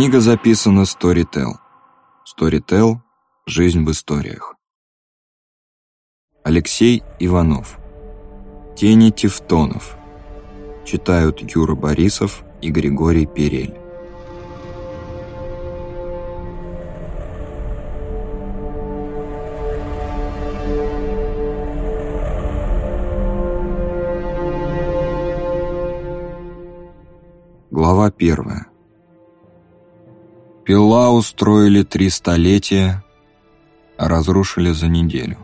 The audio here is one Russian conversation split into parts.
Книга записана Storytel. Storytel – жизнь в историях. Алексей Иванов. Тени Тевтонов. Читают Юра Борисов и Григорий Перель. Глава первая. Пила устроили три столетия, а разрушили за неделю.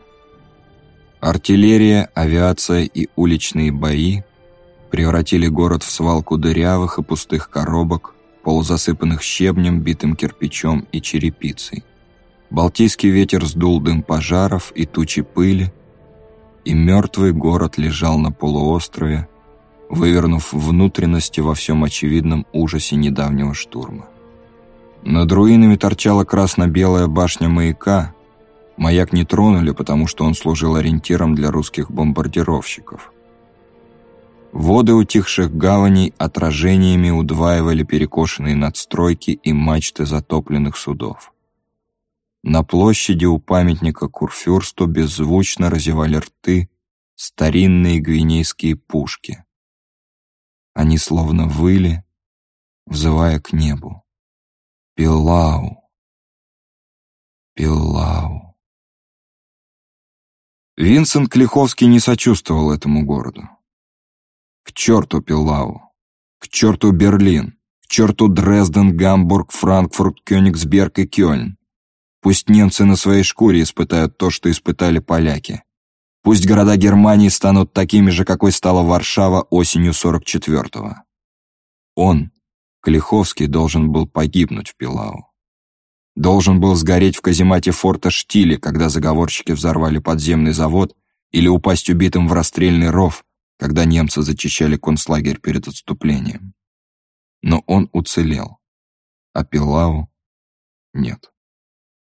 Артиллерия, авиация и уличные бои превратили город в свалку дырявых и пустых коробок, полузасыпанных щебнем, битым кирпичом и черепицей. Балтийский ветер сдул дым пожаров и тучи пыли, и мертвый город лежал на полуострове, вывернув внутренности во всем очевидном ужасе недавнего штурма. Над руинами торчала красно-белая башня маяка. Маяк не тронули, потому что он служил ориентиром для русских бомбардировщиков. Воды утихших гаваней отражениями удваивали перекошенные надстройки и мачты затопленных судов. На площади у памятника Курфюрсту беззвучно разевали рты старинные гвинейские пушки. Они словно выли, взывая к небу. Пилау. Пилау. Винсент Клиховский не сочувствовал этому городу. К черту Пилау. К черту Берлин. К черту Дрезден, Гамбург, Франкфурт, Кёнигсберг и Кёльн. Пусть немцы на своей шкуре испытают то, что испытали поляки. Пусть города Германии станут такими же, какой стала Варшава осенью 44-го. Он, Клиховский должен был погибнуть в Пилау. Должен был сгореть в каземате форта Штиле, когда заговорщики взорвали подземный завод, или упасть убитым в расстрельный ров, когда немцы зачищали концлагерь перед отступлением. Но он уцелел, а Пилау нет.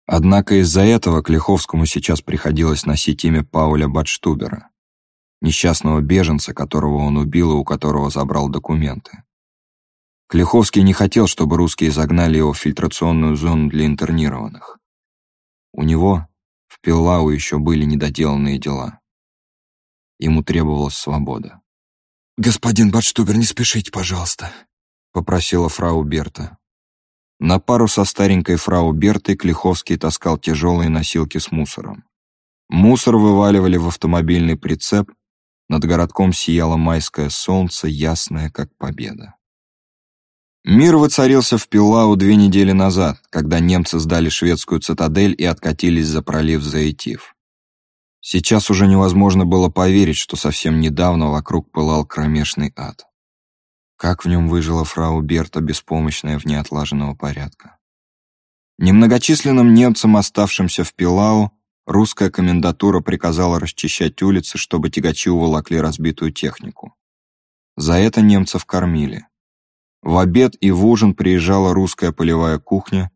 Однако из-за этого Клиховскому сейчас приходилось носить имя Пауля Батштубера, несчастного беженца, которого он убил и у которого забрал документы. Клиховский не хотел, чтобы русские загнали его в фильтрационную зону для интернированных. У него в Пиллау еще были недоделанные дела. Ему требовалась свобода. «Господин Батштубер, не спешите, пожалуйста», — попросила фрау Берта. На пару со старенькой фрау Бертой Клиховский таскал тяжелые носилки с мусором. Мусор вываливали в автомобильный прицеп, над городком сияло майское солнце, ясное, как победа. Мир воцарился в Пилау две недели назад, когда немцы сдали шведскую цитадель и откатились за пролив Заитив. Сейчас уже невозможно было поверить, что совсем недавно вокруг пылал кромешный ад. Как в нем выжила фрау Берта, беспомощная вне отлаженного порядка. Немногочисленным немцам, оставшимся в Пилау, русская комендатура приказала расчищать улицы, чтобы тягачи уволокли разбитую технику. За это немцев кормили. В обед и в ужин приезжала русская полевая кухня,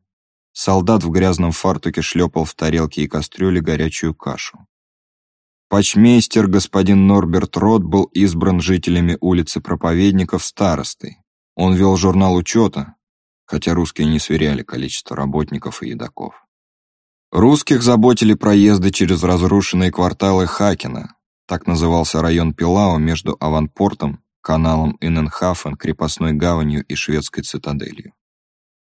солдат в грязном фартуке шлепал в тарелке и кастрюле горячую кашу. Пачмейстер господин Норберт Рот был избран жителями улицы Проповедников старостой. Он вел журнал учета, хотя русские не сверяли количество работников и едоков. Русских заботили проезды через разрушенные кварталы Хакена, так назывался район Пилау между аванпортом каналом Инненхафен, крепостной гаванью и шведской цитаделью.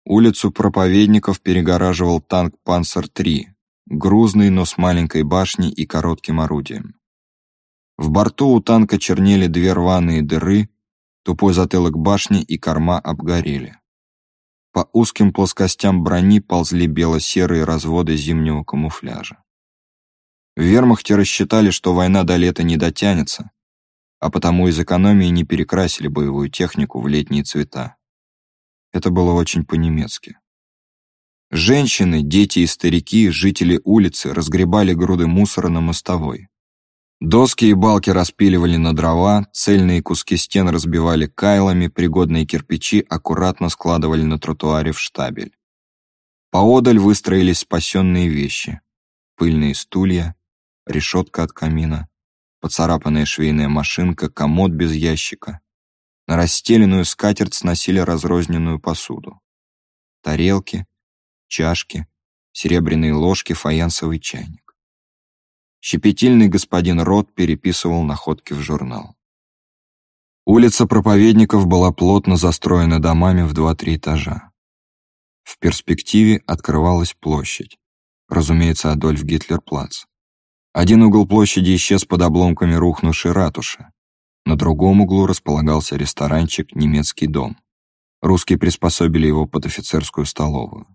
Улицу проповедников перегораживал танк «Панцер-3», грузный, но с маленькой башней и коротким орудием. В борту у танка чернели две рваные дыры, тупой затылок башни и корма обгорели. По узким плоскостям брони ползли бело-серые разводы зимнего камуфляжа. В вермахте рассчитали, что война до лета не дотянется, а потому из экономии не перекрасили боевую технику в летние цвета. Это было очень по-немецки. Женщины, дети и старики, жители улицы разгребали груды мусора на мостовой. Доски и балки распиливали на дрова, цельные куски стен разбивали кайлами, пригодные кирпичи аккуратно складывали на тротуаре в штабель. Поодаль выстроились спасенные вещи. Пыльные стулья, решетка от камина, поцарапанная швейная машинка, комод без ящика. На расстеленную скатерть сносили разрозненную посуду. тарелки, чашки, серебряные ложки, фаянсовый чайник. Щепетильный господин Рот переписывал находки в журнал. Улица проповедников была плотно застроена домами в два-три этажа. В перспективе открывалась площадь. Разумеется, Адольф Гитлер-плац. Один угол площади исчез под обломками рухнувшей ратуши. На другом углу располагался ресторанчик «Немецкий дом». Русские приспособили его под офицерскую столовую.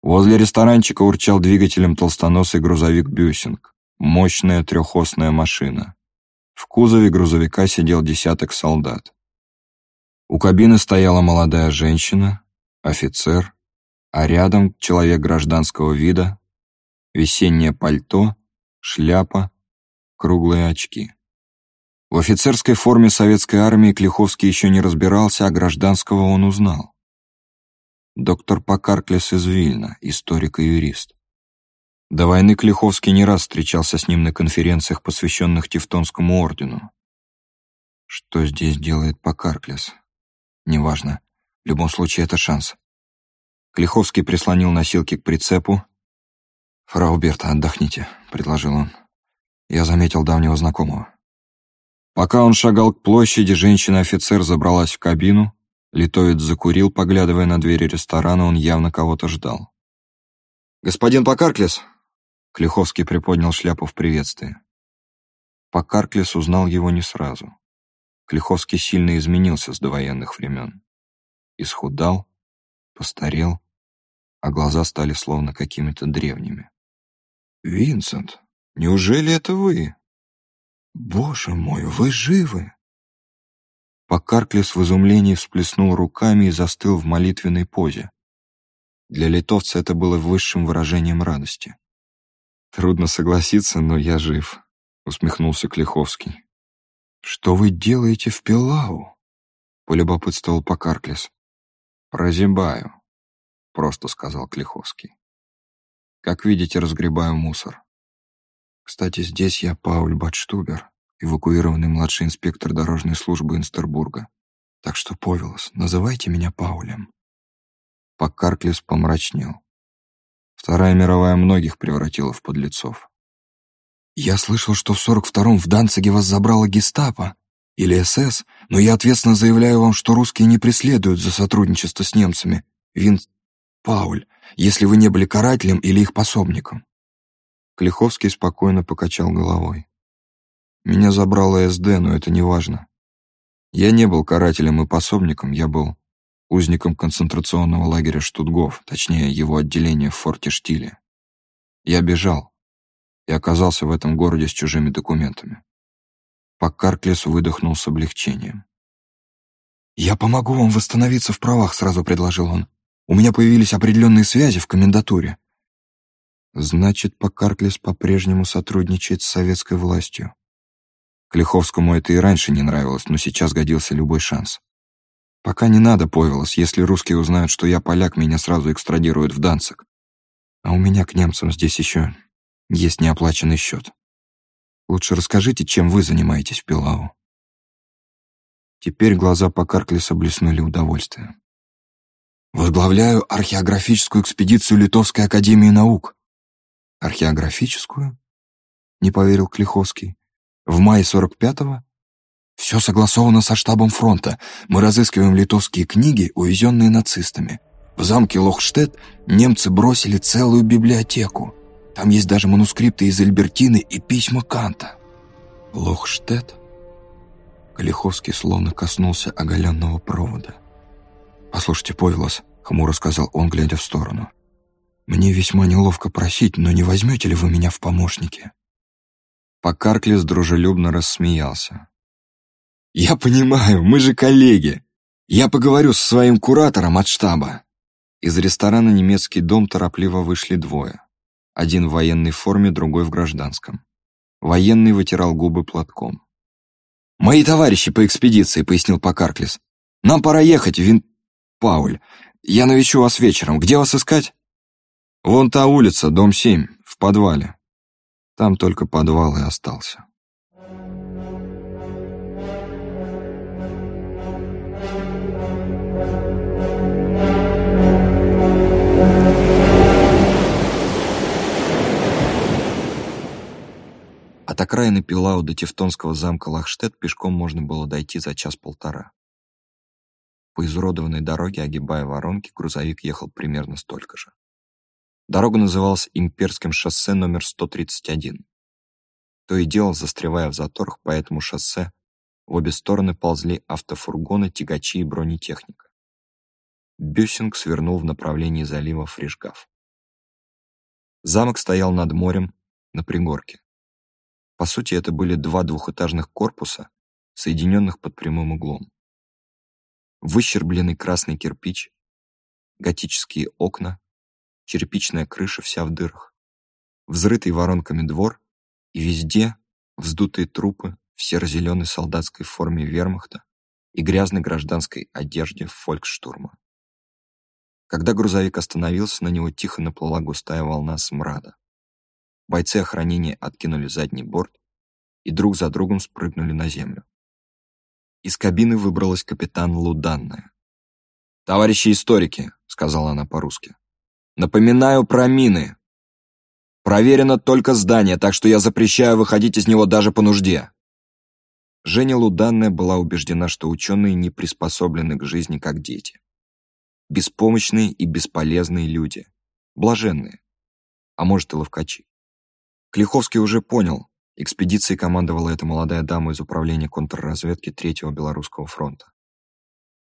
Возле ресторанчика урчал двигателем толстоносый грузовик «Бюсинг», мощная трехосная машина. В кузове грузовика сидел десяток солдат. У кабины стояла молодая женщина, офицер, а рядом человек гражданского вида, весеннее пальто, шляпа, круглые очки. В офицерской форме советской армии Клиховский еще не разбирался, а гражданского он узнал. Доктор Покарклес из Вильна, историк и юрист. До войны Клиховский не раз встречался с ним на конференциях, посвященных Тевтонскому ордену. Что здесь делает Покарклес? Неважно. В любом случае, это шанс. Клиховский прислонил носилки к прицепу. «Фрау Берта, отдохните», — предложил он. Я заметил давнего знакомого. Пока он шагал к площади, женщина-офицер забралась в кабину. Литовец закурил, поглядывая на двери ресторана, он явно кого-то ждал. «Господин Покарклес!» Клиховский приподнял шляпу в приветствии. Покарклес узнал его не сразу. Клиховский сильно изменился с довоенных времен. Исхудал, постарел, а глаза стали словно какими-то древними. «Винсент, неужели это вы?» «Боже мой, вы живы!» Покарклес в изумлении всплеснул руками и застыл в молитвенной позе. Для литовца это было высшим выражением радости. «Трудно согласиться, но я жив», — усмехнулся Клиховский. «Что вы делаете в Пилау?» — полюбопытствовал Покарклес. «Прозябаю», — просто сказал Клиховский. «Как видите, разгребаю мусор. Кстати, здесь я Пауль Батштубер, эвакуированный младший инспектор дорожной службы Инстербурга. Так что, Повелос, называйте меня Паулем». Покарклес помрачнел. Вторая мировая многих превратила в подлецов. «Я слышал, что в 42-м в Данциге вас забрала гестапо или СС, но я ответственно заявляю вам, что русские не преследуют за сотрудничество с немцами. Вин... Пауль, если вы не были карателем или их пособником». Клиховский спокойно покачал головой. «Меня забрала СД, но это не важно. Я не был карателем и пособником, я был узником концентрационного лагеря Штутгов, точнее, его отделения в форте Штиле. Я бежал и оказался в этом городе с чужими документами. Покарклес выдохнул с облегчением. «Я помогу вам восстановиться в правах», — сразу предложил он. «У меня появились определенные связи в комендатуре». Значит, Покарклес по-прежнему сотрудничает с советской властью. Клиховскому это и раньше не нравилось, но сейчас годился любой шанс. Пока не надо, Повелос, если русские узнают, что я поляк, меня сразу экстрадируют в Данцик. А у меня к немцам здесь еще есть неоплаченный счет. Лучше расскажите, чем вы занимаетесь в Пилау. Теперь глаза Покарклиса блеснули удовольствием. Возглавляю археографическую экспедицию Литовской академии наук. Археографическую? Не поверил Клиховский. В мае 45-го? Все согласовано со штабом фронта. Мы разыскиваем литовские книги, увезенные нацистами. В замке Лохштедт немцы бросили целую библиотеку. Там есть даже манускрипты из Альбертины и письма Канта. Лохштедт? Калиховский словно коснулся оголенного провода. «Послушайте, Повелос», — хмуро сказал он, глядя в сторону. «Мне весьма неловко просить, но не возьмете ли вы меня в помощники?» Покарклис дружелюбно рассмеялся. «Я понимаю, мы же коллеги. Я поговорю со своим куратором от штаба». Из ресторана «Немецкий дом» торопливо вышли двое. Один в военной форме, другой в гражданском. Военный вытирал губы платком. «Мои товарищи по экспедиции», — пояснил Покарклис. «Нам пора ехать, Вин... Пауль. «Я навещу вас вечером. Где вас искать?» «Вон та улица, дом 7, в подвале». Там только подвал и остался. От окраины Пилау до Тевтонского замка Лахштед пешком можно было дойти за час-полтора. По изуродованной дороге, огибая воронки, грузовик ехал примерно столько же. Дорога называлась Имперским шоссе номер 131. То и дело, застревая в заторах по этому шоссе, в обе стороны ползли автофургоны, тягачи и бронетехника. Бюссинг свернул в направлении залива Фришгав. Замок стоял над морем на пригорке. По сути, это были два двухэтажных корпуса, соединенных под прямым углом. Выщербленный красный кирпич, готические окна, черепичная крыша вся в дырах, взрытый воронками двор и везде вздутые трупы в серо-зеленой солдатской форме вермахта и грязной гражданской одежде фольксштурма. Когда грузовик остановился, на него тихо наплыла густая волна смрада. Бойцы охранения откинули задний борт и друг за другом спрыгнули на землю. Из кабины выбралась капитан Луданная. «Товарищи историки», — сказала она по-русски, — «напоминаю про мины. Проверено только здание, так что я запрещаю выходить из него даже по нужде». Женя Луданная была убеждена, что ученые не приспособлены к жизни как дети беспомощные и бесполезные люди, блаженные, а может и ловкачи. Клиховский уже понял, экспедицией командовала эта молодая дама из управления контрразведки Третьего Белорусского фронта.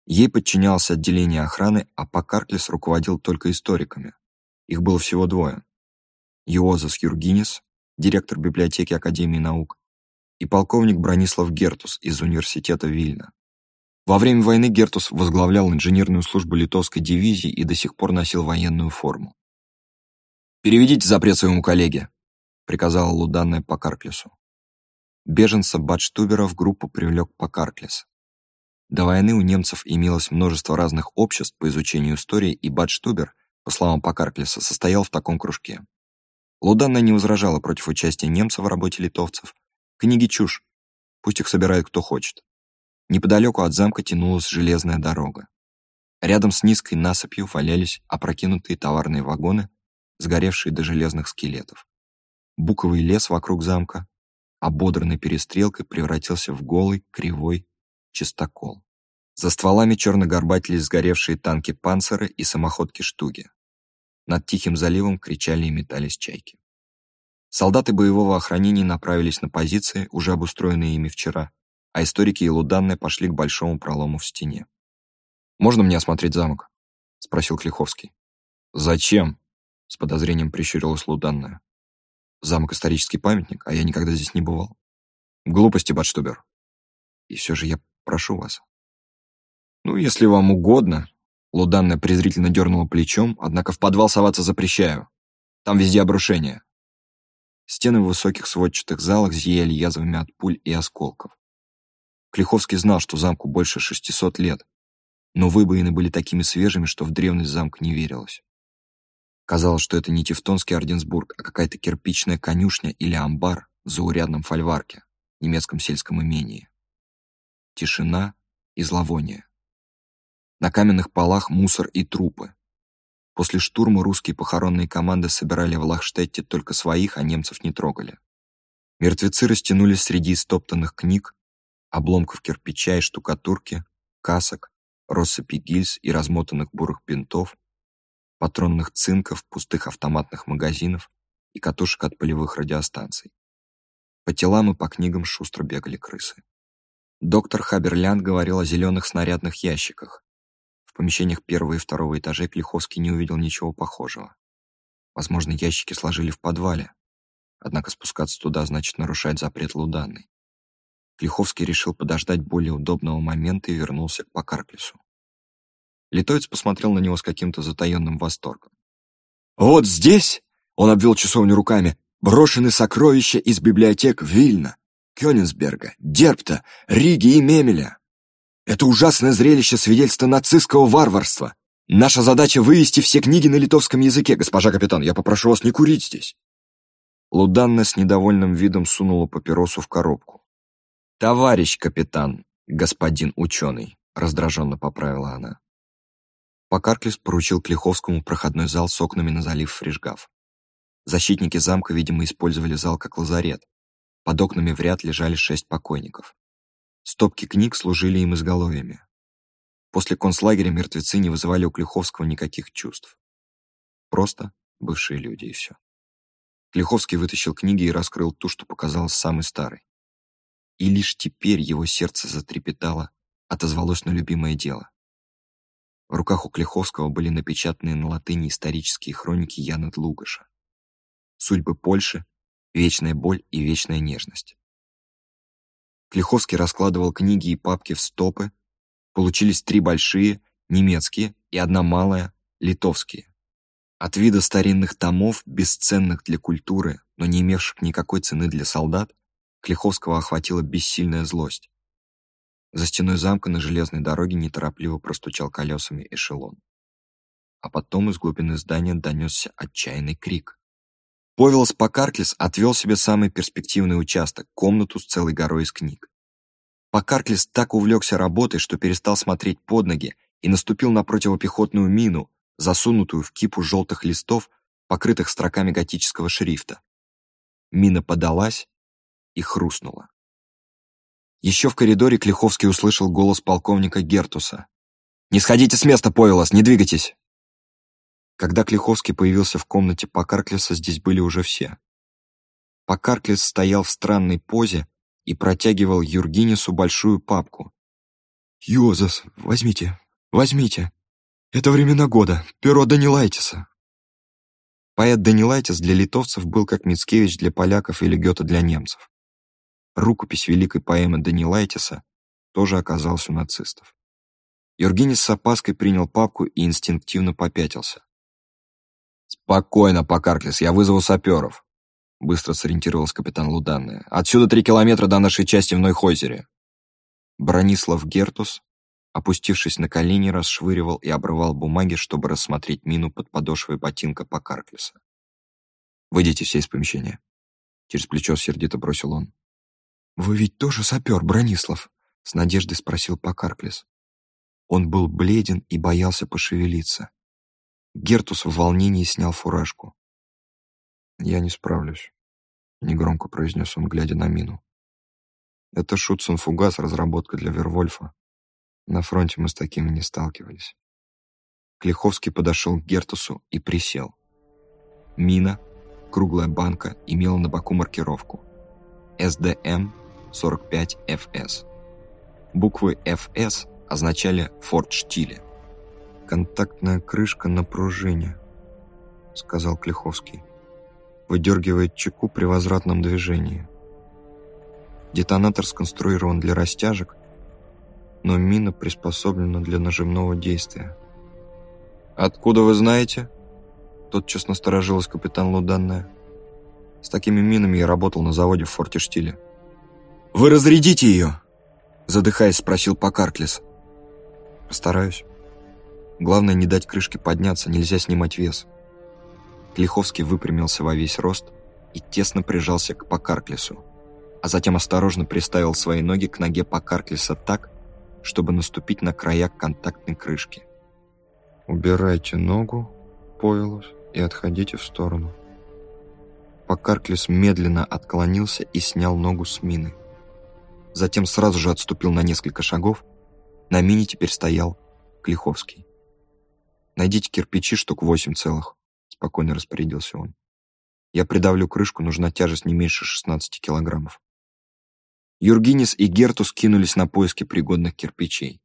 Ей подчинялось отделение охраны, а Покарклис руководил только историками. Их было всего двое. Иозас Юргинис, директор библиотеки Академии наук, и полковник Бронислав Гертус из университета Вильна. Во время войны Гертус возглавлял инженерную службу литовской дивизии и до сих пор носил военную форму. «Переведите запрет своему коллеге», — приказала Луданная Покарклесу. Беженца Бадштубера в группу привлек Покарклес. До войны у немцев имелось множество разных обществ по изучению истории, и Бадштубер, по словам Покарклеса, состоял в таком кружке. Луданная не возражала против участия немцев в работе литовцев. Книги чушь. Пусть их собирает кто хочет. Неподалеку от замка тянулась железная дорога. Рядом с низкой насыпью валялись опрокинутые товарные вагоны, сгоревшие до железных скелетов. Буковый лес вокруг замка, ободранный перестрелкой, превратился в голый, кривой чистокол. За стволами черно горбатились сгоревшие танки «Панцеры» и самоходки-штуги. Над Тихим заливом кричали и метались чайки. Солдаты боевого охранения направились на позиции, уже обустроенные ими вчера, а историки и Луданная пошли к большому пролому в стене. «Можно мне осмотреть замок?» — спросил Клиховский. «Зачем?» — с подозрением прищурилась Луданная. «Замок — исторический памятник, а я никогда здесь не бывал. Глупости, Батштубер. И все же я прошу вас». «Ну, если вам угодно», — Луданная презрительно дернула плечом, однако в подвал соваться запрещаю. Там везде обрушение. Стены в высоких сводчатых залах зияли язвами от пуль и осколков. Клиховский знал, что замку больше 600 лет, но выбоины были такими свежими, что в древность замка не верилось. Казалось, что это не Тевтонский Орденсбург, а какая-то кирпичная конюшня или амбар в заурядном фольварке, немецком сельском имении. Тишина и зловоние. На каменных полах мусор и трупы. После штурма русские похоронные команды собирали в Лахштетте только своих, а немцев не трогали. Мертвецы растянулись среди стоптанных книг, обломков кирпича и штукатурки, касок, россыпи гильз и размотанных бурых бинтов, патронных цинков, пустых автоматных магазинов и катушек от полевых радиостанций. По телам и по книгам шустро бегали крысы. Доктор Хаберлянд говорил о зеленых снарядных ящиках. В помещениях первого и второго этажей Клиховский не увидел ничего похожего. Возможно, ящики сложили в подвале, однако спускаться туда значит нарушать запрет Луданной. Клиховский решил подождать более удобного момента и вернулся к Покарклису. Литовец посмотрел на него с каким-то затаенным восторгом. «Вот здесь!» — он обвел часовню руками. «Брошены сокровища из библиотек Вильна, Кёнигсберга, Дерпта, Риги и Мемеля. Это ужасное зрелище свидетельства нацистского варварства. Наша задача — вывести все книги на литовском языке. Госпожа капитан, я попрошу вас не курить здесь». Луданна с недовольным видом сунула папиросу в коробку. «Товарищ капитан, господин ученый», — раздраженно поправила она. Покарклис поручил Клиховскому проходной зал с окнами на залив Фрижгав. Защитники замка, видимо, использовали зал как лазарет. Под окнами в ряд лежали шесть покойников. Стопки книг служили им изголовьями. После концлагеря мертвецы не вызывали у Клюховского никаких чувств. Просто бывшие люди и все. Клюховский вытащил книги и раскрыл ту, что показалась самой старой. И лишь теперь его сердце затрепетало, отозвалось на любимое дело. В руках у Клиховского были напечатаны на латыни исторические хроники Яна Длугаша. Судьбы Польши, вечная боль и вечная нежность. Клиховский раскладывал книги и папки в стопы. Получились три большие, немецкие, и одна малая, литовские. От вида старинных томов, бесценных для культуры, но не имевших никакой цены для солдат, Клиховского охватила бессильная злость. За стеной замка на железной дороге неторопливо простучал колесами эшелон. А потом из глубины здания донесся отчаянный крик. Повелос Покарклис отвел себе самый перспективный участок, комнату с целой горой из книг. Покарклис так увлекся работой, что перестал смотреть под ноги и наступил на противопехотную мину, засунутую в кипу желтых листов, покрытых строками готического шрифта. Мина подалась и хрустнула. Еще в коридоре Клиховский услышал голос полковника Гертуса. «Не сходите с места, Повелос, не двигайтесь!» Когда Клиховский появился в комнате Покарклиса, здесь были уже все. Покарклис стоял в странной позе и протягивал Юргинису большую папку. «Йозас, возьмите, возьмите. Это времена года, перо Данилайтиса». Поэт Данилайтис для литовцев был как Мицкевич для поляков или Гёте для немцев. Рукопись великой поэмы Данилайтиса тоже оказалась у нацистов. Юргенис с опаской принял папку и инстинктивно попятился. «Спокойно, Покарклис, я вызову саперов», — быстро сориентировался капитан Луданная. «Отсюда три километра до нашей части в Нойхойзере». Бронислав Гертус, опустившись на колени, расшвыривал и обрывал бумаги, чтобы рассмотреть мину под подошвой ботинка Покарклиса. «Выйдите все из помещения», — через плечо сердито бросил он. «Вы ведь тоже сапер, Бронислав?» — с надеждой спросил Покарклис. Он был бледен и боялся пошевелиться. Гертус в волнении снял фуражку. «Я не справлюсь», — негромко произнес он, глядя на мину. «Это Шутсон-фугас, разработка для Вервольфа. На фронте мы с такими не сталкивались». Клиховский подошел к Гертусу и присел. Мина, круглая банка, имела на боку маркировку. СДМ 45 ФС. Буквы ФС означали «Форт Штиле». «Контактная крышка на пружине», — сказал Клиховский. Выдергивает чеку при возвратном движении. Детонатор сконструирован для растяжек, но мина приспособлена для нажимного действия. «Откуда вы знаете?» Тотчас насторожилась капитан Луданная. «С такими минами я работал на заводе в Форте Штиле». «Вы разрядите ее!» Задыхаясь, спросил Покарклис. «Постараюсь. Главное, не дать крышке подняться, нельзя снимать вес». Клиховский выпрямился во весь рост и тесно прижался к Покарклису, а затем осторожно приставил свои ноги к ноге Покарклиса так, чтобы наступить на края контактной крышки. «Убирайте ногу, Пойлос, и отходите в сторону». Покарклис медленно отклонился и снял ногу с мины затем сразу же отступил на несколько шагов. На мине теперь стоял Клиховский. «Найдите кирпичи штук восемь целых», — спокойно распорядился он. «Я придавлю крышку, нужна тяжесть не меньше 16 килограммов». Юргинис и Гертус кинулись на поиски пригодных кирпичей.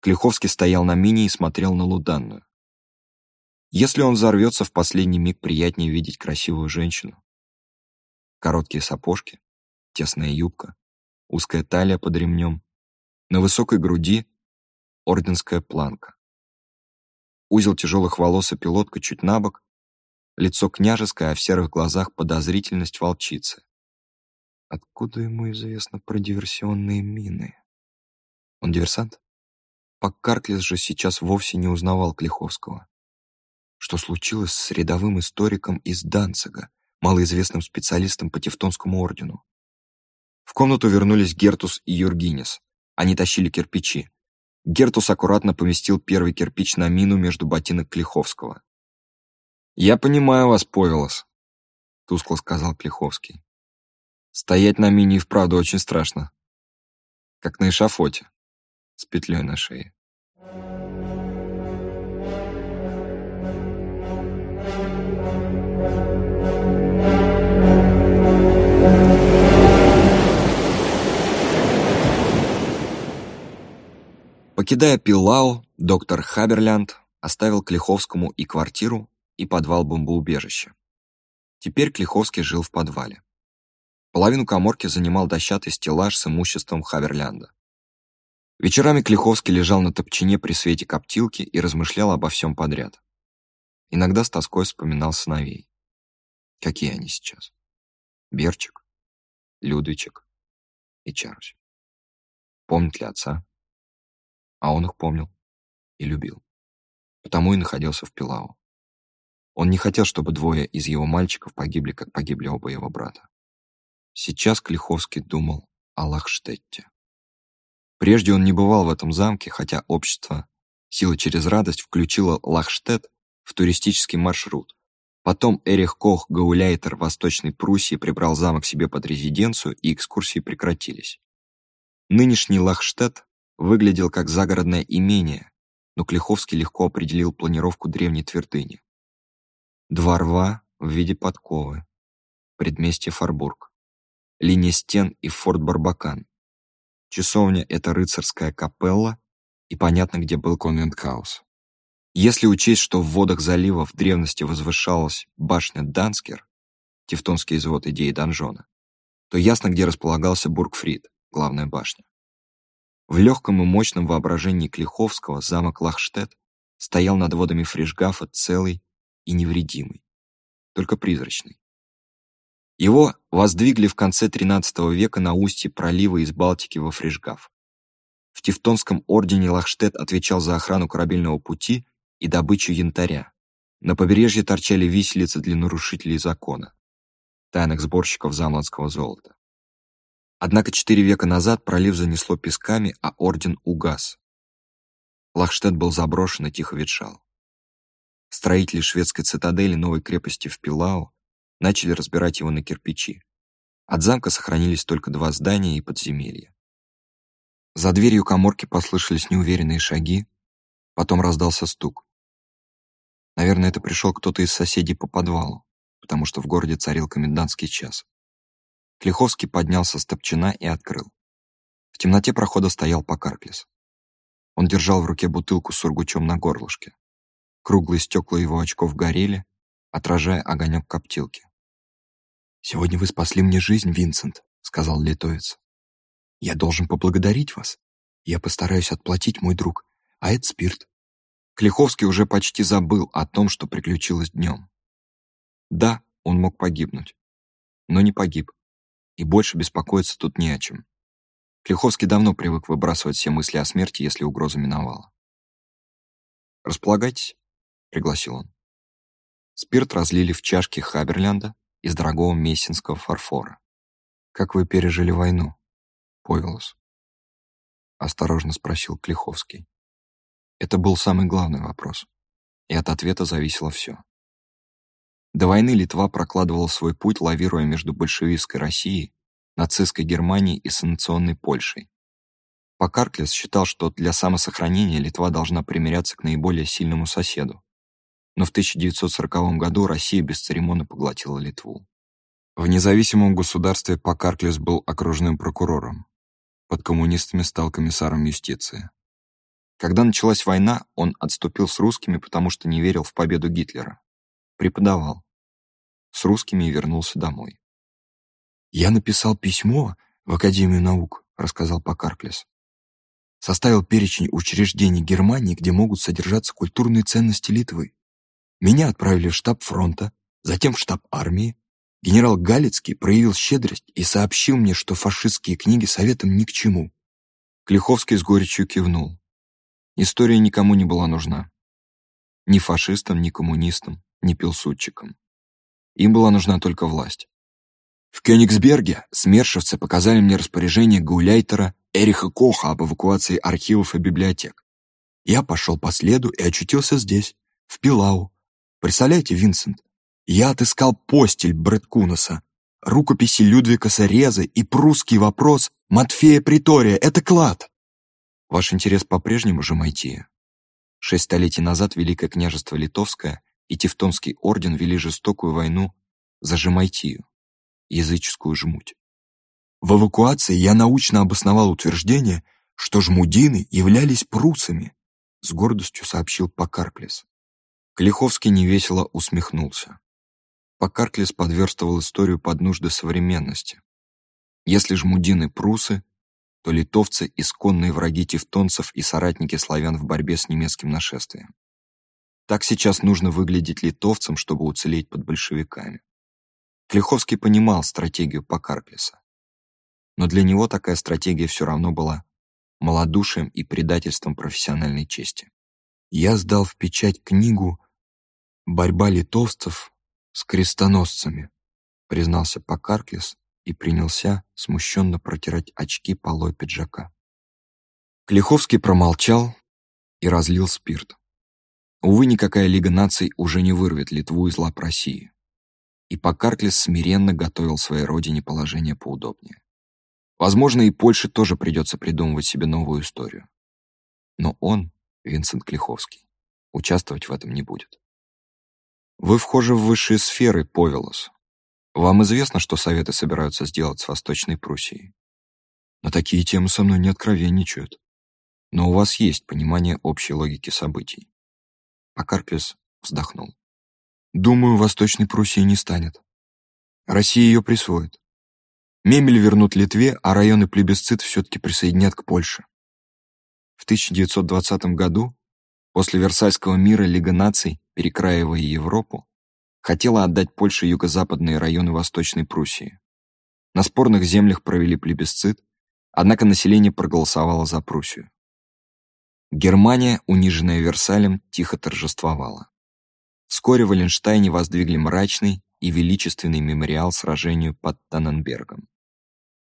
Клиховский стоял на мине и смотрел на Луданную. Если он взорвется, в последний миг приятнее видеть красивую женщину. Короткие сапожки, тесная юбка, узкая талия под ремнем, на высокой груди орденская планка. Узел тяжелых волос и пилотка чуть набок, лицо княжеское, а в серых глазах подозрительность волчицы. Откуда ему известно про диверсионные мины? Он диверсант? Паккарклис же сейчас вовсе не узнавал Клиховского. Что случилось с рядовым историком из Данцига, малоизвестным специалистом по Тевтонскому ордену? В комнату вернулись Гертус и Юргинис. Они тащили кирпичи. Гертус аккуратно поместил первый кирпич на мину между ботинок Клиховского. «Я понимаю вас, Повелос», — тускло сказал Клиховский. Стоять на мине и вправду очень страшно. Как на эшафоте, с петлей на шее. Покидая Пиллау, доктор Хаберлянд оставил Клиховскому и квартиру, и подвал бомбоубежища. Теперь Клиховский жил в подвале. Половину коморки занимал дощатый стеллаж с имуществом Хаверлянда. Вечерами Клиховский лежал на топчине при свете коптилки и размышлял обо всем подряд. Иногда с тоской вспоминал сыновей. Какие они сейчас? Берчик, Людвичек и Чарусь. Помнит ли отца? А он их помнил и любил. Потому и находился в Пилау. Он не хотел, чтобы двое из его мальчиков погибли, как погибли оба его брата. Сейчас Клиховский думал о Лахштетте. Прежде он не бывал в этом замке, хотя общество «Сила через радость» включило Лахштет в туристический маршрут. Потом Эрих Кох Гауляйтер Восточной Пруссии прибрал замок себе под резиденцию, и экскурсии прекратились. Нынешний Лохштедт выглядел как загородное имение, но Клиховский легко определил планировку древней твердыни. Два рва в виде подковы, предместье форбург, линия стен и форт Барбакан. Часовня — это рыцарская капелла, и понятно, где был конвент-хаус. Если учесть, что в водах залива в древности возвышалась башня Данскер, тевтонский извод идеи донжона, то ясно, где располагался Бургфрид, главная башня. В легком и мощном воображении Клиховского замок Лахштет стоял над водами Фришгафа целый и невредимый, только призрачный. Его воздвигли в конце XIII века на устье пролива из Балтики во Фришгаф. В Тевтонском ордене Лахштет отвечал за охрану корабельного пути и добычу янтаря. На побережье торчали виселицы для нарушителей закона, тайных сборщиков замландского золота. Однако четыре века назад пролив занесло песками, а орден угас. Лахштедт был заброшен и тихо ветшал. Строители шведской цитадели новой крепости в Пилау начали разбирать его на кирпичи. От замка сохранились только два здания и подземелья. За дверью коморки послышались неуверенные шаги, потом раздался стук. Наверное, это пришел кто-то из соседей по подвалу, потому что в городе царил комендантский час. Клиховский поднялся с топчина и открыл. В темноте прохода стоял Покарклис. Он держал в руке бутылку с сургучом на горлышке. Круглые стекла его очков горели, отражая огонек коптилки. «Сегодня вы спасли мне жизнь, Винсент», — сказал литовец. «Я должен поблагодарить вас. Я постараюсь отплатить, мой друг. А это спирт». Клиховский уже почти забыл о том, что приключилось днем. Да, он мог погибнуть, но не погиб и больше беспокоиться тут не о чем. Клиховский давно привык выбрасывать все мысли о смерти, если угроза миновала. «Располагайтесь», — пригласил он. Спирт разлили в чашки Хаберлянда из дорогого мессинского фарфора. «Как вы пережили войну, Повелос?» — осторожно спросил Клиховский. Это был самый главный вопрос, и от ответа зависело все. До войны Литва прокладывала свой путь, лавируя между большевистской Россией, нацистской Германией и санкционной Польшей. Покарклес считал, что для самосохранения Литва должна примиряться к наиболее сильному соседу. Но в 1940 году Россия бесцеремонно поглотила Литву. В независимом государстве Покарклес был окружным прокурором. Под коммунистами стал комиссаром юстиции. Когда началась война, он отступил с русскими, потому что не верил в победу Гитлера. Преподавал. С русскими и вернулся домой. «Я написал письмо в Академию наук», — рассказал Покарклес. «Составил перечень учреждений Германии, где могут содержаться культурные ценности Литвы. Меня отправили в штаб фронта, затем в штаб армии. Генерал Галицкий проявил щедрость и сообщил мне, что фашистские книги советом ни к чему». Клиховский с горечью кивнул. История никому не была нужна. Ни фашистам, ни коммунистам, ни пилсудчикам. Им была нужна только власть. В Кёнигсберге смершевцы показали мне распоряжение Гауляйтера Эриха Коха об эвакуации архивов и библиотек. Я пошел по следу и очутился здесь, в Пилау. Представляете, Винсент, я отыскал постель Брэд Кунаса, Рукописи Людвига Сореза и прусский вопрос Матфея Притория — это клад. Ваш интерес по-прежнему же Майтия? Шесть столетий назад Великое княжество Литовское и Тевтонский орден вели жестокую войну за Жемайтию, языческую жмуть. В эвакуации я научно обосновал утверждение, что жмудины являлись прусами, с гордостью сообщил Покарклес. Клиховский невесело усмехнулся. Покарклес подверстывал историю под нужды современности. Если жмудины прусы, то литовцы — исконные враги тевтонцев и соратники славян в борьбе с немецким нашествием. Так сейчас нужно выглядеть литовцам, чтобы уцелеть под большевиками. Клиховский понимал стратегию Покарклеса. Но для него такая стратегия все равно была малодушием и предательством профессиональной чести. Я сдал в печать книгу «Борьба литовцев с крестоносцами», признался Покарклес и принялся смущенно протирать очки полой пиджака. Клиховский промолчал и разлил спирт. Увы, никакая Лига наций уже не вырвет Литву из лап России. И Покарклес смиренно готовил своей родине положение поудобнее. Возможно, и Польше тоже придется придумывать себе новую историю. Но он, Винсент Клиховский, участвовать в этом не будет. Вы вхожи в высшие сферы, Повелос. Вам известно, что Советы собираются сделать с Восточной Пруссией. На такие темы со мной не откровенничают. Но у вас есть понимание общей логики событий. Акарклес вздохнул. Думаю, Восточной Пруссии не станет. Россия ее присвоит. Мемель вернут Литве, а районы плебисцит все-таки присоединят к Польше. В 1920 году, после Версальского мира Лига наций, перекраивая Европу, хотела отдать Польше юго-западные районы Восточной Пруссии. На спорных землях провели плебисцит, однако население проголосовало за Пруссию. Германия, униженная Версалем, тихо торжествовала. Вскоре в Валенштайне воздвигли мрачный и величественный мемориал сражению под Танненбергом.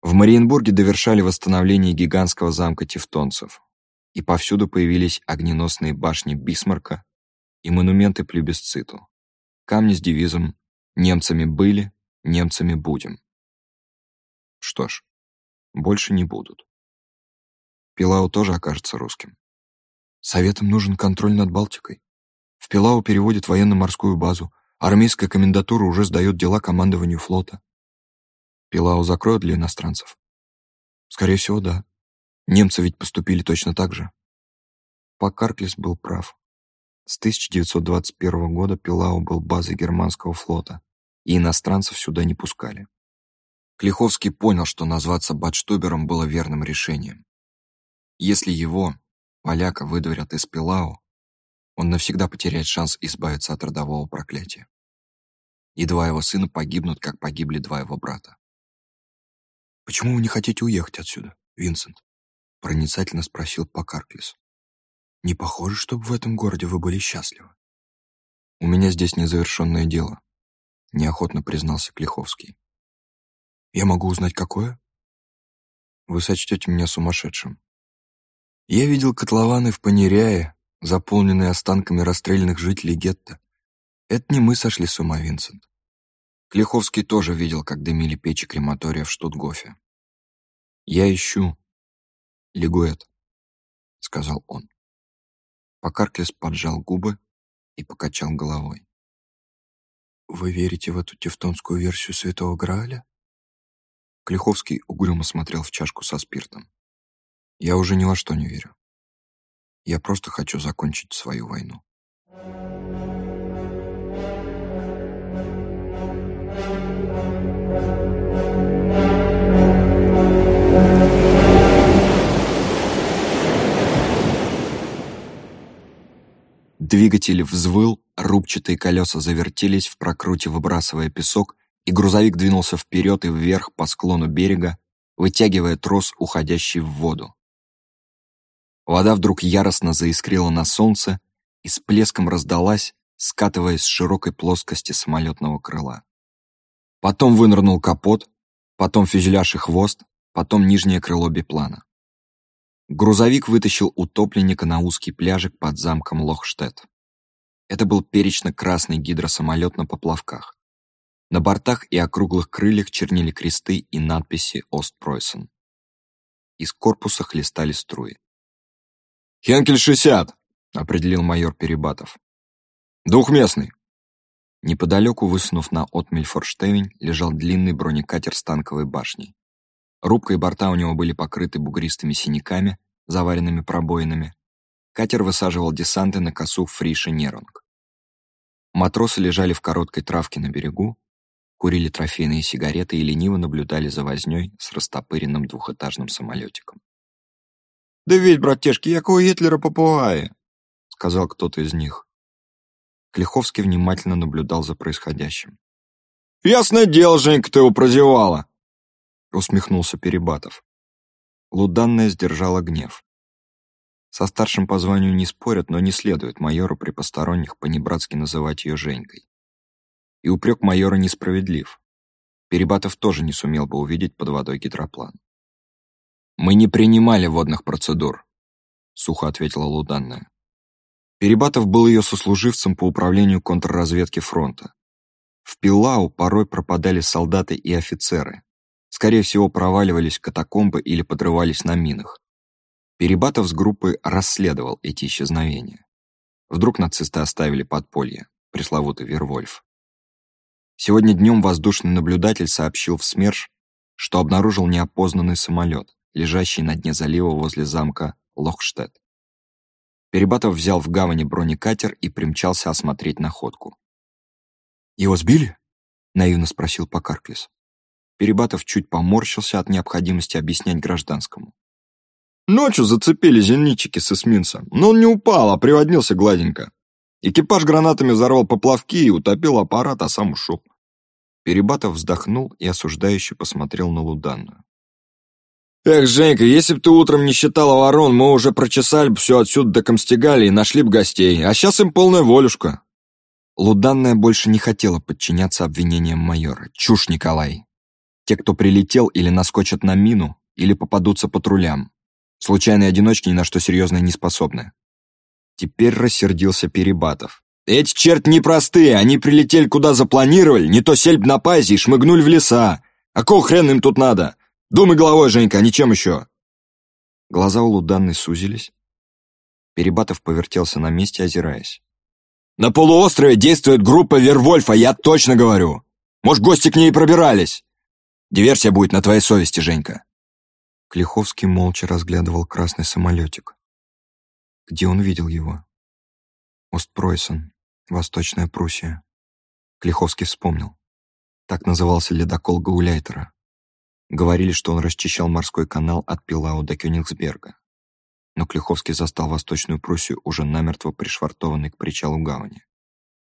В Мариенбурге довершали восстановление гигантского замка тевтонцев, и повсюду появились огненосные башни Бисмарка и монументы плебисциту, камни с девизом «Немцами были, немцами будем». Что ж, больше не будут. Пилау тоже окажется русским. Советам нужен контроль над Балтикой. В Пилау переводят военно-морскую базу, армейская комендатура уже сдает дела командованию флота. Пилау закроют для иностранцев? Скорее всего, да. Немцы ведь поступили точно так же. Покарклис был прав. С 1921 года Пилау был базой германского флота, и иностранцев сюда не пускали. Клиховский понял, что назваться Бадштубером было верным решением. Если его, поляка, выдворят из Пилау, он навсегда потеряет шанс избавиться от родового проклятия. И два его сына погибнут, как погибли два его брата. «Почему вы не хотите уехать отсюда, Винсент?» — проницательно спросил Покарклис. «Не похоже, чтобы в этом городе вы были счастливы». «У меня здесь незавершенное дело», — неохотно признался Клиховский. «Я могу узнать, какое?» «Вы сочтете меня сумасшедшим. Я видел котлованы в Панеряе, заполненные останками расстрелянных жителей гетто. Это не мы сошли с ума, Винсент. Клиховский тоже видел, как дымили печи крематория в Штутгофе. «Я ищу Лигуэт», — сказал он. Покарклес поджал губы и покачал головой. «Вы верите в эту тевтонскую версию Святого Грааля?» Клиховский угрюмо смотрел в чашку со спиртом. «Я уже ни во что не верю. Я просто хочу закончить свою войну». Двигатель взвыл, рубчатые колеса завертелись в прокруте, выбрасывая песок, и грузовик двинулся вперед и вверх по склону берега, вытягивая трос, уходящий в воду. Вода вдруг яростно заискрила на солнце и с плеском раздалась, скатываясь с широкой плоскости самолетного крыла. Потом вынырнул капот, потом фюзеляж и хвост, потом нижнее крыло биплана. Грузовик вытащил утопленника на узкий пляжик под замком Лохштедт. Это был перечно-красный гидросамолет на поплавках. На бортах и округлых крыльях чернили кресты и надписи «Остпройсен». Из корпуса хлестали струи. «Хенкель-60», — определил майор Перебатов. «Двухместный». Неподалеку, высунув на отмель форштевень, лежал длинный бронекатер с танковой башней. Рубка и борта у него были покрыты бугристыми синяками, заваренными пробоинами. Катер высаживал десанты на косу Фриша Нерунг. Матросы лежали в короткой травке на берегу, курили трофейные сигареты и лениво наблюдали за вознёй с растопыренным двухэтажным самолетиком. «Да ведь, братишки, якого Гитлера попугая!» — сказал кто-то из них. Клиховский внимательно наблюдал за происходящим. «Ясное дело, Женька, ты его прозевала!» — усмехнулся Перебатов. Луданная сдержала гнев. Со старшим по званию не спорят, но не следует майору при посторонних понебратски называть ее Женькой. И упрек майора несправедлив. Перебатов тоже не сумел бы увидеть под водой гидроплан. «Мы не принимали водных процедур», — сухо ответила Луданная. Перебатов был ее сослуживцем по управлению контрразведки фронта. В Пилау порой пропадали солдаты и офицеры, скорее всего, проваливались в катакомбы или подрывались на минах. Перебатов с группой расследовал эти исчезновения. Вдруг нацисты оставили подполье, пресловутый Вервольф. Сегодня днем воздушный наблюдатель сообщил в СМЕРШ, что обнаружил неопознанный самолет, лежащий на дне залива возле замка Лохштедт. Перебатов взял в гавани бронекатер и примчался осмотреть находку. «Его сбили?» — наивно спросил Покарклис. Перебатов чуть поморщился от необходимости объяснять гражданскому. Ночью зацепили зенитчики с эсминца, но он не упал, а приводнился гладенько. Экипаж гранатами взорвал поплавки и утопил аппарат, а сам ушел. Перебатов вздохнул и осуждающе посмотрел на Луданную. «Эх, Женька, если б ты утром не считала ворон, мы уже прочесали бы все отсюда до Комстигали и нашли бы гостей, а сейчас им полная волюшка». Луданная больше не хотела подчиняться обвинениям майора. Чушь, Николай. Те, кто прилетел, или наскочат на мину, или попадутся патрулям. Случайные одиночки ни на что серьезное не способны. Теперь рассердился Перебатов. «Эти черти непростые, они прилетели куда запланировали, не то сельб на пазе и шмыгнули в леса. А кого хрена им тут надо? Думай головой, Женька, а не чем еще?» Глаза у Луданной сузились. Перебатов повертелся на месте, озираясь. «На полуострове действует группа Вервольфа, я точно говорю. Может, гости к ней пробирались?» Диверсия будет на твоей совести, Женька. Клиховский молча разглядывал красный самолетик. Где он видел его? Остпройсон, Восточная Пруссия. Клиховский вспомнил. Так назывался ледокол Гауляйтера. Говорили, что он расчищал морской канал от Пилау до Кёнигсберга. Но Клиховский застал Восточную Пруссию уже намертво пришвартованной к причалу гавани.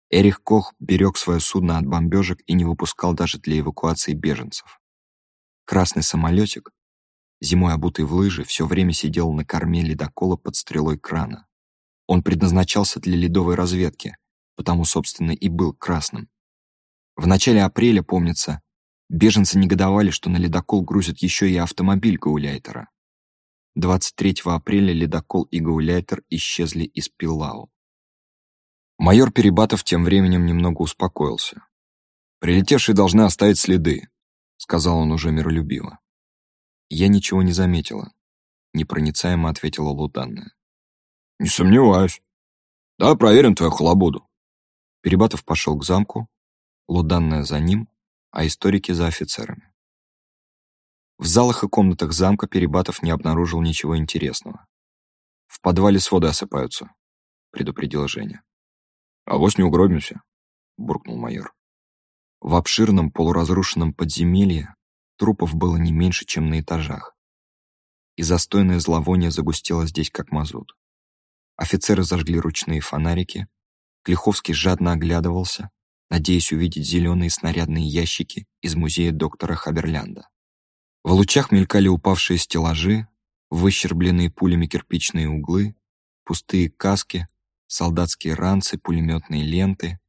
Эрих Кох берег свое судно от бомбежек и не выпускал даже для эвакуации беженцев. Красный самолетик, зимой обутый в лыжи, все время сидел на корме ледокола под стрелой крана. Он предназначался для ледовой разведки, потому, собственно, и был красным. В начале апреля, помнится, беженцы негодовали, что на ледокол грузят еще и автомобиль Гауляйтера. 23 апреля ледокол и Гауляйтер исчезли из Пиллау. Майор Перебатов тем временем немного успокоился. «Прилетевшие должны оставить следы сказал он уже миролюбиво. Я ничего не заметила, непроницаемо ответила Луданная. Не сомневаюсь. Да, проверим твою хлобуду. Перебатов пошел к замку, Луданная за ним, а историки за офицерами. В залах и комнатах замка Перебатов не обнаружил ничего интересного. «В подвале своды осыпаются», — предупредила Женя. «А вось не угробимся», — буркнул майор. В обширном полуразрушенном подземелье трупов было не меньше, чем на этажах. И застойное зловоние загустело здесь, как мазут. Офицеры зажгли ручные фонарики, Клиховский жадно оглядывался, надеясь увидеть зеленые снарядные ящики из музея доктора Хаберлянда. В лучах мелькали упавшие стеллажи, выщербленные пулями кирпичные углы, пустые каски, солдатские ранцы, пулеметные ленты,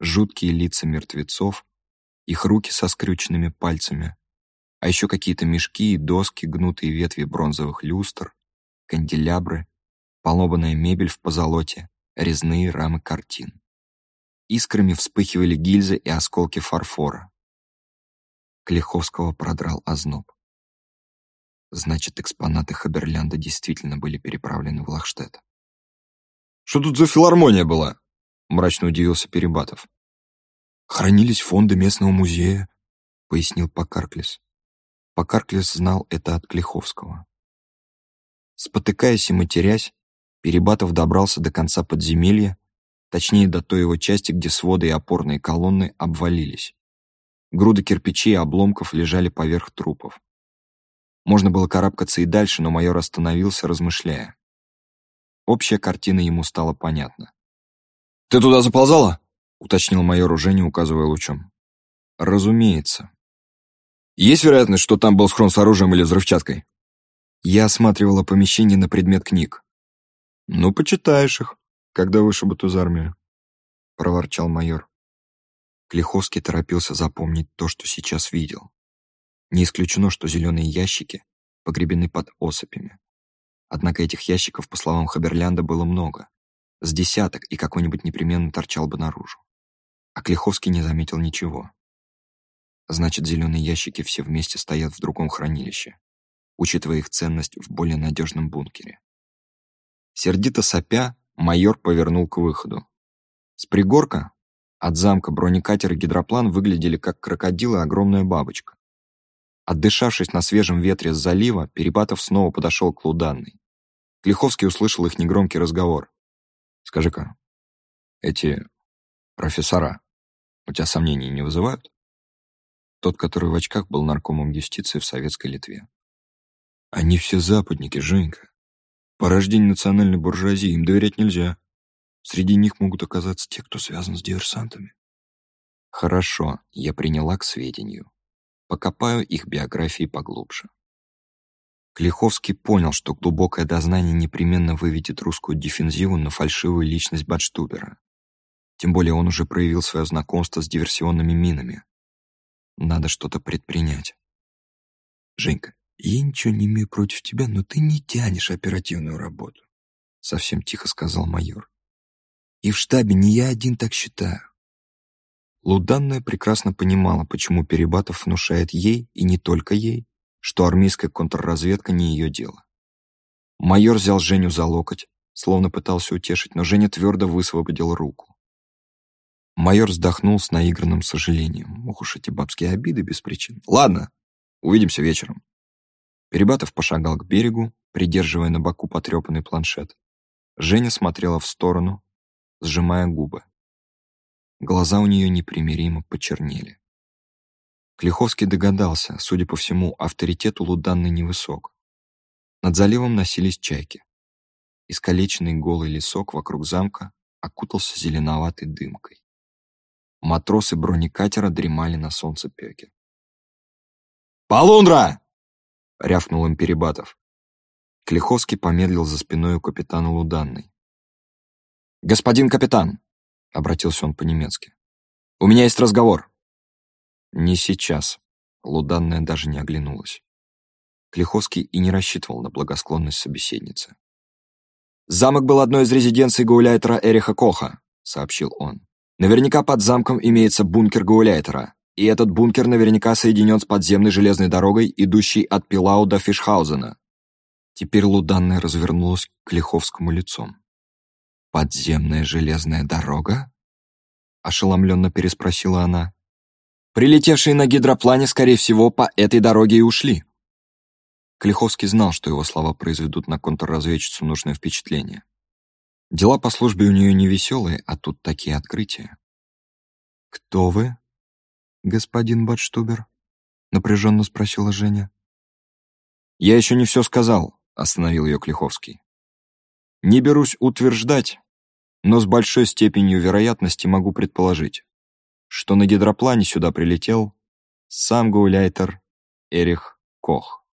жуткие лица мертвецов, их руки со скрюченными пальцами, а еще какие-то мешки и доски, гнутые ветви бронзовых люстр, канделябры, поломанная мебель в позолоте, резные рамы картин. Искрами вспыхивали гильзы и осколки фарфора. Клеховского продрал озноб. Значит, экспонаты Хаберлянда действительно были переправлены в Лахштедт. «Что тут за филармония была?» — мрачно удивился Перебатов. «Хранились фонды местного музея», — пояснил Покарклис. Покарклис знал это от Клеховского. Спотыкаясь и матерясь, Перебатов добрался до конца подземелья, точнее до той его части, где своды и опорные колонны обвалились. Груды кирпичей и обломков лежали поверх трупов. Можно было карабкаться и дальше, но майор остановился, размышляя. Общая картина ему стала понятна. «Ты туда заползала?» — уточнил майор уже не указывая лучом. «Разумеется». «Есть вероятность, что там был схрон с оружием или взрывчаткой?» Я осматривала помещение на предмет книг. «Ну, почитаешь их, когда вышибут из армии», — проворчал майор. Клиховский торопился запомнить то, что сейчас видел. Не исключено, что зеленые ящики погребены под осыпями. Однако этих ящиков, по словам Хаберлянда, было много. С десяток, и какой-нибудь непременно торчал бы наружу. А Клиховский не заметил ничего. Значит, зеленые ящики все вместе стоят в другом хранилище, учитывая их ценность в более надежном бункере. Сердито сопя, майор повернул к выходу. С пригорка от замка бронекатер и гидроплан выглядели как крокодил и огромная бабочка. Отдышавшись на свежем ветре с залива, Перепатов снова подошел к Луданной. Клиховский услышал их негромкий разговор. «Скажи-ка, эти профессора у тебя сомнений не вызывают?» Тот, который в очках, был наркомом юстиции в Советской Литве. «Они все западники, Женька. Порождение национальной буржуазии, им доверять нельзя. Среди них могут оказаться те, кто связан с диверсантами». «Хорошо, я приняла к сведению покопаю их биографии поглубже. Клиховский понял, что глубокое дознание непременно выведет русскую дефензиву на фальшивую личность Бадштубера. Тем более он уже проявил свое знакомство с диверсионными минами. Надо что-то предпринять. «Женька, я ничего не имею против тебя, но ты не тянешь оперативную работу», совсем тихо сказал майор. «И в штабе не я один так считаю. Луданная прекрасно понимала, почему Перебатов внушает ей, и не только ей, что армейская контрразведка не ее дело. Майор взял Женю за локоть, словно пытался утешить, но Женя твердо высвободил руку. Майор вздохнул с наигранным сожалением. Ох уж эти бабские обиды без причин. Ладно, увидимся вечером. Перебатов пошагал к берегу, придерживая на боку потрепанный планшет. Женя смотрела в сторону, сжимая губы. Глаза у нее непримиримо почернели. Клиховский догадался, судя по всему, авторитет у Луданны невысок. Над заливом носились чайки. Искалеченный голый лесок вокруг замка окутался зеленоватой дымкой. Матросы бронекатера дремали на солнцепеке. «Полундра!» — рявкнул им Перебатов. Клиховский помедлил за спиной у капитана Луданной. «Господин капитан!» Обратился он по-немецки. «У меня есть разговор». «Не сейчас». Луданная даже не оглянулась. Клиховский и не рассчитывал на благосклонность собеседницы. «Замок был одной из резиденций гауляйтера Эриха Коха», — сообщил он. «Наверняка под замком имеется бункер гауляйтера, и этот бункер наверняка соединен с подземной железной дорогой, идущей от Пилау до Фишхаузена». Теперь Луданная развернулась к Лиховскому лицом. «Подземная железная дорога?» — ошеломленно переспросила она. «Прилетевшие на гидроплане, скорее всего, по этой дороге и ушли». Клиховский знал, что его слова произведут на контрразведчицу нужное впечатление. Дела по службе у нее не веселые, а тут такие открытия. «Кто вы, господин Батштубер?» — напряженно спросила Женя. «Я еще не все сказал», — остановил ее Клиховский. «Не берусь утверждать, но с большой степенью вероятности могу предположить, что на гидроплане сюда прилетел сам гауляйтер Эрих Кох.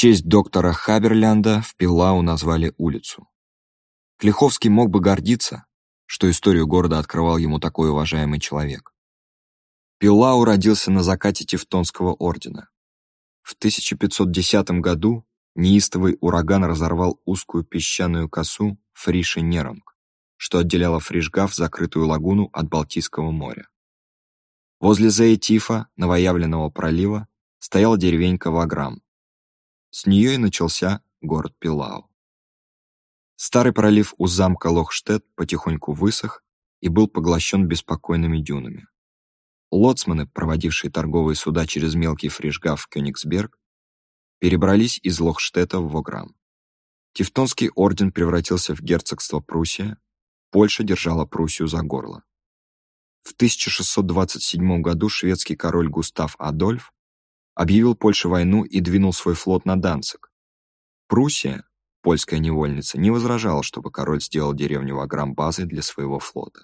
Честь доктора Хаберлянда в Пилау назвали улицу. Клиховский мог бы гордиться, что историю города открывал ему такой уважаемый человек. Пилау родился на закате Тевтонского ордена. В 1510 году неистовый ураган разорвал узкую песчаную косу Фрише-Неронг, что отделяло Фришгав, закрытую лагуну, от Балтийского моря. Возле Заэтифа, новоявленного пролива, стояла деревенька Ваграм. С нее и начался город Пилау. Старый пролив у замка Лохштедт потихоньку высох и был поглощен беспокойными дюнами. Лоцманы, проводившие торговые суда через мелкий фришгав в Кёнигсберг, перебрались из Лохштета в Вограм. Тевтонский орден превратился в герцогство Пруссия, Польша держала Пруссию за горло. В 1627 году шведский король Густав Адольф объявил Польше войну и двинул свой флот на Данциг. Пруссия, польская невольница, не возражала, чтобы король сделал деревню Ваграм базой для своего флота.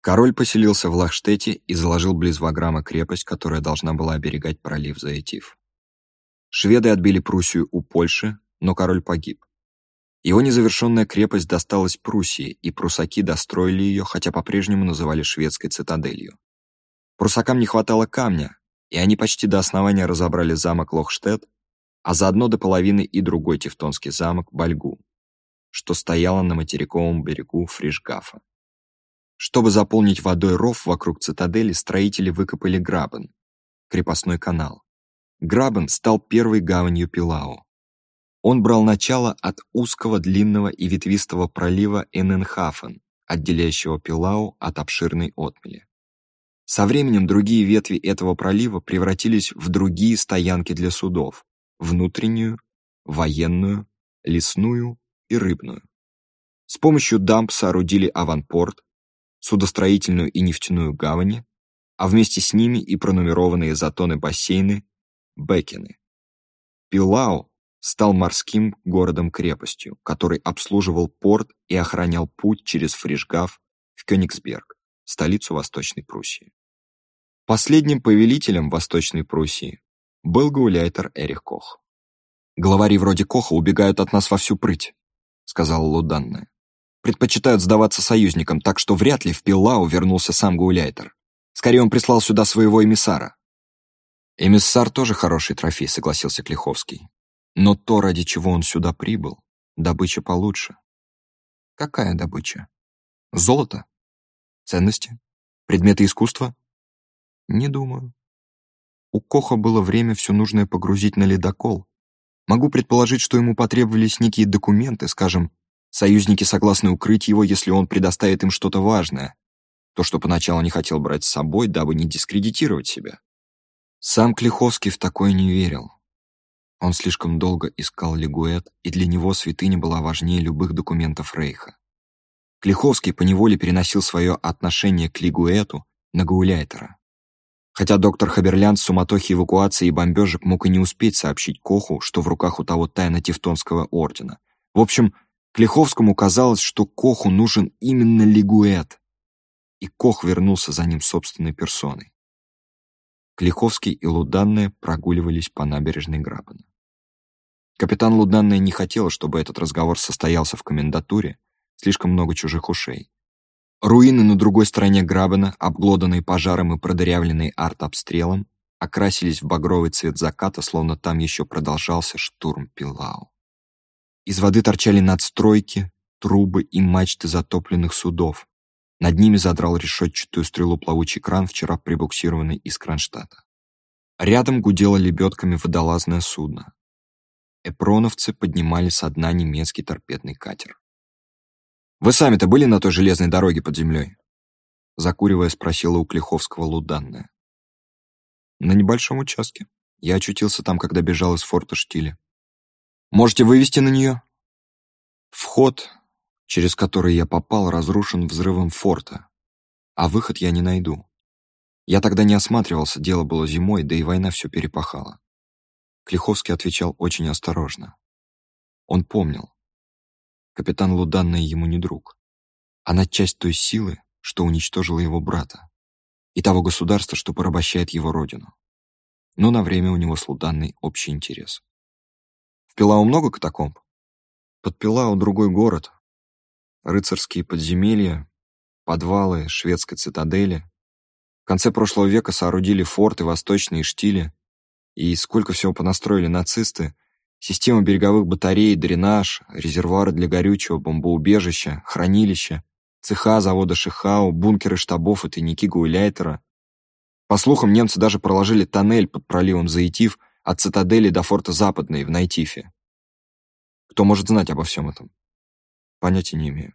Король поселился в Лахштете и заложил близ Ваграма крепость, которая должна была оберегать пролив Заэтив. Шведы отбили Пруссию у Польши, но король погиб. Его незавершенная крепость досталась Пруссии, и прусаки достроили ее, хотя по-прежнему называли шведской цитаделью. Прусакам не хватало камня, и они почти до основания разобрали замок Лохштедт, а заодно до половины и другой тевтонский замок Бальгу, что стояло на материковом берегу Фришгафа. Чтобы заполнить водой ров вокруг цитадели, строители выкопали Грабен, крепостной канал. Грабен стал первой гаванью Пилау. Он брал начало от узкого, длинного и ветвистого пролива Энненхафен, отделяющего Пилау от обширной отмели. Со временем другие ветви этого пролива превратились в другие стоянки для судов – внутреннюю, военную, лесную и рыбную. С помощью дамб соорудили аванпорт, судостроительную и нефтяную гавани, а вместе с ними и пронумерованные затоны-бассейны Бекины. Пилау стал морским городом-крепостью, который обслуживал порт и охранял путь через Фришгав в Кёнигсберг, столицу Восточной Пруссии. Последним повелителем Восточной Пруссии был гауляйтер Эрих Кох. «Главари вроде Коха убегают от нас во всю прыть», — сказала Луданная предпочитают сдаваться союзникам, так что вряд ли в Пиллау вернулся сам Гауляйтер. Скорее, он прислал сюда своего эмиссара. «Эмиссар тоже хороший трофей», — согласился Клиховский. «Но то, ради чего он сюда прибыл, добыча получше». «Какая добыча? Золото? Ценности? Предметы искусства?» «Не думаю. У Коха было время все нужное погрузить на ледокол. Могу предположить, что ему потребовались некие документы, скажем, Союзники согласны укрыть его, если он предоставит им что-то важное. То, что поначалу не хотел брать с собой, дабы не дискредитировать себя. Сам Клиховский в такое не верил. Он слишком долго искал Лигуэт, и для него святыня была важнее любых документов Рейха. Клиховский поневоле переносил свое отношение к Лигуэту на Гауляйтера. Хотя доктор Хаберлянд в суматохе эвакуации и бомбежек мог и не успеть сообщить Коху, что в руках у того тайна Тевтонского ордена. В общем, Клиховскому казалось, что Коху нужен именно Лигуэт, и Кох вернулся за ним собственной персоной. Клиховский и Луданная прогуливались по набережной Грабана. Капитан Луданная не хотела, чтобы этот разговор состоялся в комендатуре, слишком много чужих ушей. Руины на другой стороне Грабена, обглоданные пожаром и продырявленные артобстрелом, окрасились в багровый цвет заката, словно там еще продолжался штурм Пилау. Из воды торчали надстройки, трубы и мачты затопленных судов. Над ними задрал решетчатую стрелу плавучий кран, вчера прибуксированный из Кронштадта. Рядом гудело лебедками водолазное судно. Эпроновцы поднимали со дна немецкий торпедный катер. «Вы сами-то были на той железной дороге под землей?» Закуривая, спросила у Клиховского Луданная. «На небольшом участке. Я очутился там, когда бежал из форта Штиля. Можете вывести на нее?» Вход, через который я попал, разрушен взрывом форта, а выход я не найду. Я тогда не осматривался, дело было зимой, да и война все перепахала. Клиховский отвечал очень осторожно. Он помнил. Капитан Луданная ему не друг. Она часть той силы, что уничтожила его брата, и того государства, что порабощает его родину. Но на время у него с Луданной общий интерес. В Пилау много катакомб? Под Пилау другой город. Рыцарские подземелья, подвалы шведской цитадели. В конце прошлого века соорудили форты, восточные штили. И сколько всего понастроили нацисты. Система береговых батарей, дренаж, резервуары для горючего, бомбоубежища, хранилища, цеха завода Шихау, бункеры штабов и тайники Гуйляйтера. По слухам, немцы даже проложили тоннель под проливом Заитив от цитадели до форта Западный в Найтифе. Кто может знать обо всем этом? Понятия не имею.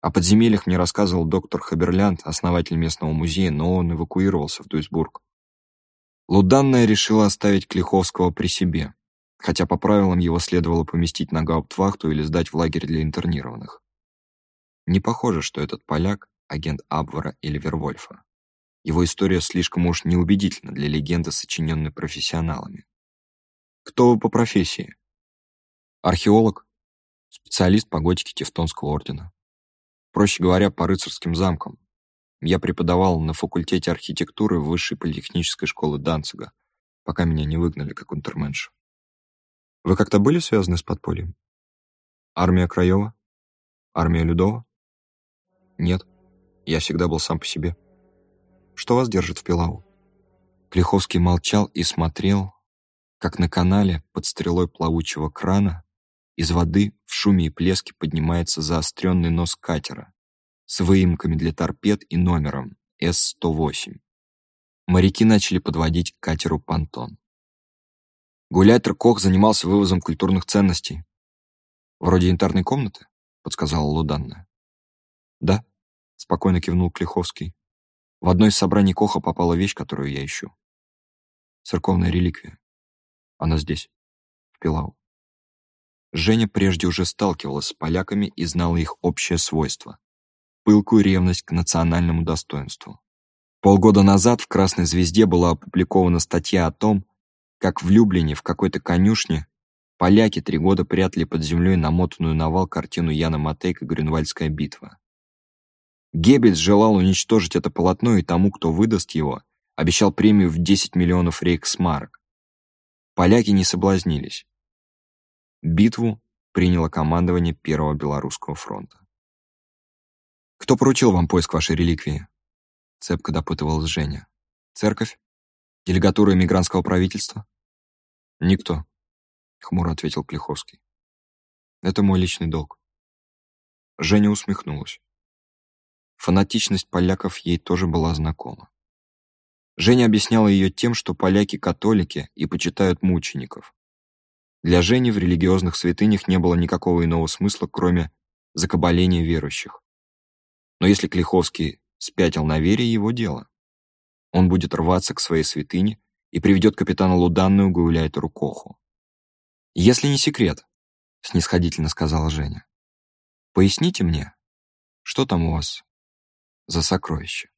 О подземельях мне рассказывал доктор Хаберлянд, основатель местного музея, но он эвакуировался в Дуйсбург. Луданная решила оставить Клиховского при себе, хотя по правилам его следовало поместить на гауптвахту или сдать в лагерь для интернированных. Не похоже, что этот поляк — агент Абвара или Вервольфа. Его история слишком уж неубедительна для легенды, сочиненной профессионалами. Кто вы по профессии? Археолог, специалист по готике Тевтонского ордена. Проще говоря, по рыцарским замкам. Я преподавал на факультете архитектуры Высшей политехнической школы Данцига, пока меня не выгнали как унтерменшу. Вы как-то были связаны с подпольем? Армия Краева? Армия Людова? Нет, я всегда был сам по себе. Что вас держит в Пилау? Клиховский молчал и смотрел, как на канале под стрелой плавучего крана из воды в шуме и плеске поднимается заостренный нос катера с выемками для торпед и номером С-108. Моряки начали подводить к катеру понтон. Гулятер Кох занимался вывозом культурных ценностей. «Вроде янтарной комнаты?» — подсказала Луданна. «Да», — спокойно кивнул Клиховский. «В одно из собраний Коха попала вещь, которую я ищу. Церковная реликвия. Она здесь, в Пилау. Женя прежде уже сталкивалась с поляками и знала их общее свойство — пылкую ревность к национальному достоинству. Полгода назад в «Красной звезде» была опубликована статья о том, как в Люблине в какой-то конюшне поляки три года прятали под землей намотанную на вал картину Яна Матейка «Грюнвальдская битва». Геббельс желал уничтожить это полотно и тому, кто выдаст его, обещал премию в 10 миллионов рейхсмарок. Поляки не соблазнились. Битву приняло командование Первого Белорусского фронта. «Кто поручил вам поиск вашей реликвии?» Цепко допытывалась Женя. «Церковь? Делегатура эмигрантского правительства?» «Никто», — хмуро ответил Клиховский. «Это мой личный долг». Женя усмехнулась. Фанатичность поляков ей тоже была знакома. Женя объясняла ее тем, что поляки католики и почитают мучеников. Для Жени в религиозных святынях не было никакого иного смысла, кроме закабаления верующих. Но если Клиховский спятил на вере, его дело. Он будет рваться к своей святыне и приведет капитана Луданную Гауляйтеру Коху. «Если не секрет», — снисходительно сказала Женя, — «поясните мне, что там у вас за сокровище?»